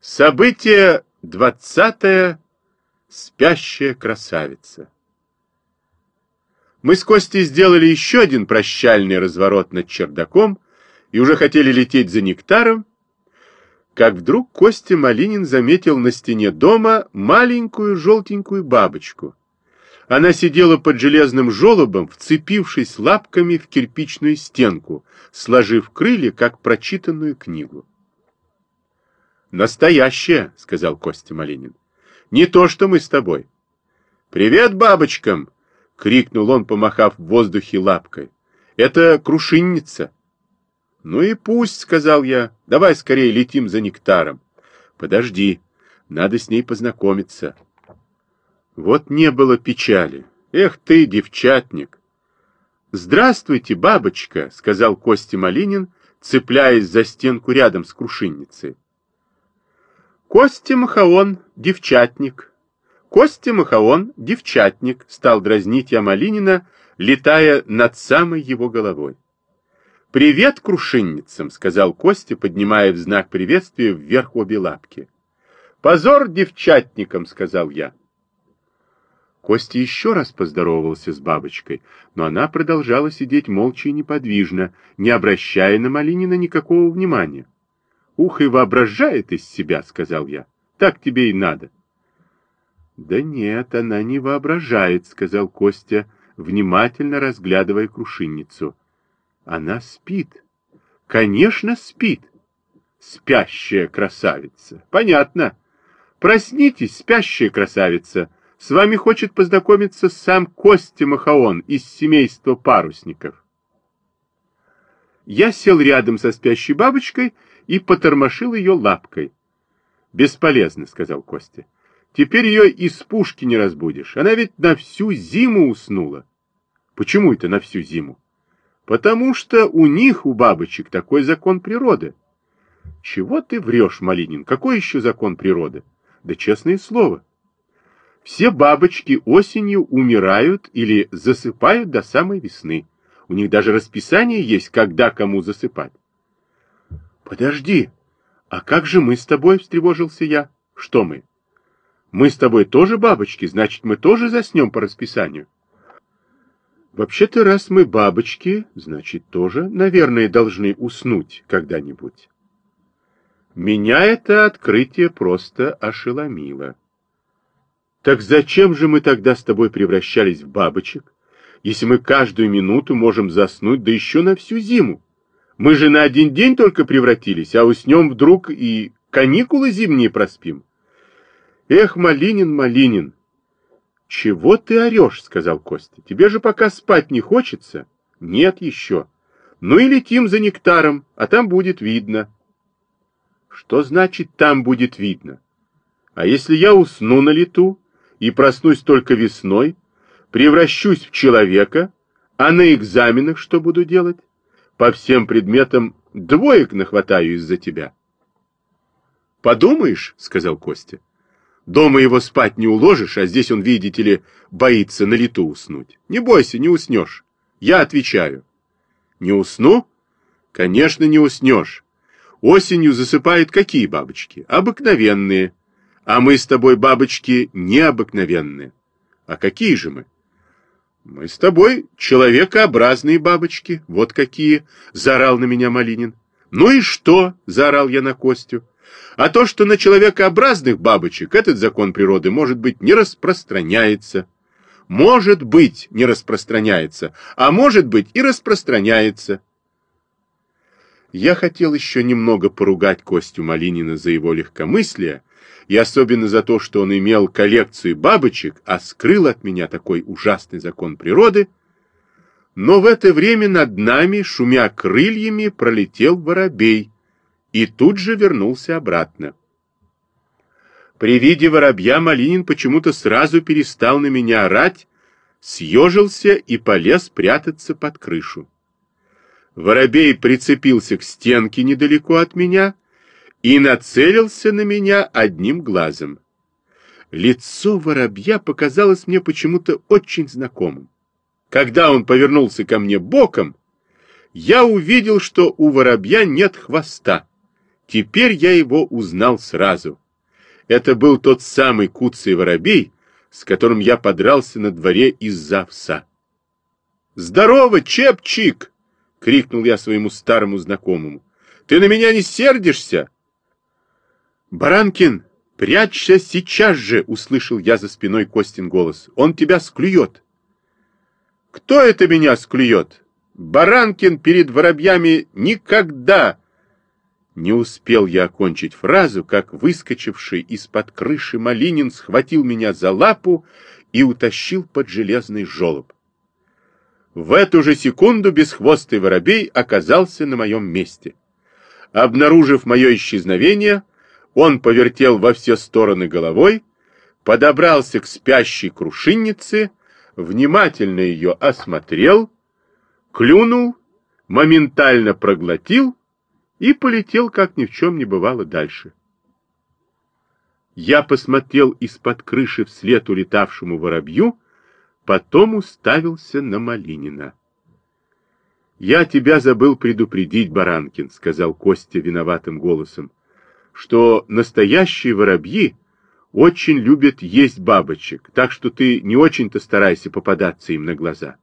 Событие двадцатое. Спящая красавица. Мы с Костей сделали еще один прощальный разворот над чердаком и уже хотели лететь за нектаром, как вдруг Костя Малинин заметил на стене дома маленькую желтенькую бабочку. Она сидела под железным желобом, вцепившись лапками в кирпичную стенку, сложив крылья, как прочитанную книгу. «Настоящее», — сказал Костя Малинин. «Не то, что мы с тобой». «Привет бабочкам!» — крикнул он, помахав в воздухе лапкой. «Это крушинница». «Ну и пусть», — сказал я. «Давай скорее летим за нектаром». «Подожди, надо с ней познакомиться». Вот не было печали. Эх ты, девчатник! «Здравствуйте, бабочка», — сказал Костя Малинин, цепляясь за стенку рядом с крушинницей. Костя Махаон, девчатник. Костя Махаон, девчатник, стал дразнить я Малинина, летая над самой его головой. «Привет крушинницам», — сказал Костя, поднимая в знак приветствия вверх обе лапки. «Позор девчатникам», — сказал я. Костя еще раз поздоровался с бабочкой, но она продолжала сидеть молча и неподвижно, не обращая на Малинина никакого внимания. Ух, и воображает из себя, сказал я. Так тебе и надо. Да нет, она не воображает, сказал Костя, внимательно разглядывая крушинницу. Она спит. Конечно, спит. Спящая красавица. Понятно. Проснитесь, спящая красавица. С вами хочет познакомиться сам Костя Махаон из семейства парусников. Я сел рядом со спящей бабочкой и потормошил ее лапкой. «Бесполезно», — сказал Костя. «Теперь ее из пушки не разбудишь. Она ведь на всю зиму уснула». «Почему это на всю зиму?» «Потому что у них, у бабочек, такой закон природы». «Чего ты врешь, Малинин? Какой еще закон природы?» «Да честное слово». Все бабочки осенью умирают или засыпают до самой весны. У них даже расписание есть, когда кому засыпать. «Подожди, а как же мы с тобой?» — встревожился я. «Что мы?» «Мы с тобой тоже бабочки, значит, мы тоже заснем по расписанию». «Вообще-то, раз мы бабочки, значит, тоже, наверное, должны уснуть когда-нибудь». Меня это открытие просто ошеломило. «Так зачем же мы тогда с тобой превращались в бабочек, если мы каждую минуту можем заснуть, да еще на всю зиму?» Мы же на один день только превратились, а уснем вдруг и каникулы зимние проспим. Эх, Малинин, Малинин! Чего ты орешь, сказал Костя. Тебе же пока спать не хочется? Нет еще. Ну и летим за нектаром, а там будет видно. Что значит там будет видно? А если я усну на лету и проснусь только весной, превращусь в человека, а на экзаменах что буду делать? По всем предметам двоек нахватаю из-за тебя. Подумаешь, сказал Костя. Дома его спать не уложишь, а здесь он, видите ли, боится на лету уснуть. Не бойся, не уснешь. Я отвечаю. Не усну? Конечно, не уснешь. Осенью засыпают какие бабочки? Обыкновенные. А мы с тобой, бабочки, необыкновенные. А какие же мы? Мы с тобой человекообразные бабочки, вот какие, заорал на меня Малинин. Ну и что, заорал я на Костю. А то, что на человекообразных бабочек этот закон природы, может быть, не распространяется. Может быть, не распространяется, а может быть и распространяется. Я хотел еще немного поругать Костю Малинина за его легкомыслие, и особенно за то, что он имел коллекцию бабочек, а скрыл от меня такой ужасный закон природы, но в это время над нами, шумя крыльями, пролетел воробей и тут же вернулся обратно. При виде воробья Малинин почему-то сразу перестал на меня орать, съежился и полез прятаться под крышу. Воробей прицепился к стенке недалеко от меня и нацелился на меня одним глазом. Лицо воробья показалось мне почему-то очень знакомым. Когда он повернулся ко мне боком, я увидел, что у воробья нет хвоста. Теперь я его узнал сразу. Это был тот самый куцый воробей, с которым я подрался на дворе из-за овса. «Здорово, Чепчик!» — крикнул я своему старому знакомому. «Ты на меня не сердишься?» «Баранкин, прячься сейчас же!» — услышал я за спиной Костин голос. «Он тебя склюет!» «Кто это меня склюет? Баранкин перед воробьями никогда!» Не успел я окончить фразу, как выскочивший из-под крыши Малинин схватил меня за лапу и утащил под железный желоб. В эту же секунду бесхвостый воробей оказался на моем месте. Обнаружив мое исчезновение, он повертел во все стороны головой, подобрался к спящей крушиннице, внимательно ее осмотрел, клюнул, моментально проглотил и полетел, как ни в чем не бывало, дальше. Я посмотрел из-под крыши вслед улетавшему воробью, потом уставился на Малинина. «Я тебя забыл предупредить, Баранкин», — сказал Костя виноватым голосом, «что настоящие воробьи очень любят есть бабочек, так что ты не очень-то старайся попадаться им на глаза».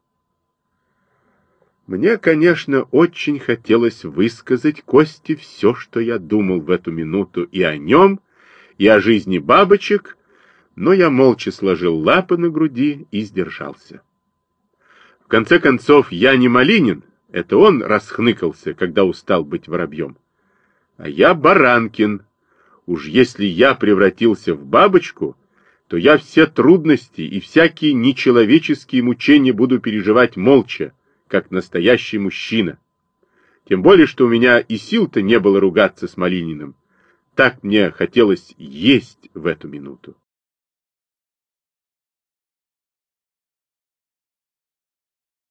Мне, конечно, очень хотелось высказать Косте все, что я думал в эту минуту и о нем, и о жизни бабочек, но я молча сложил лапы на груди и сдержался. В конце концов, я не Малинин, это он расхныкался, когда устал быть воробьем. А я Баранкин. Уж если я превратился в бабочку, то я все трудности и всякие нечеловеческие мучения буду переживать молча, как настоящий мужчина. Тем более, что у меня и сил-то не было ругаться с Малининым. Так мне хотелось есть в эту минуту.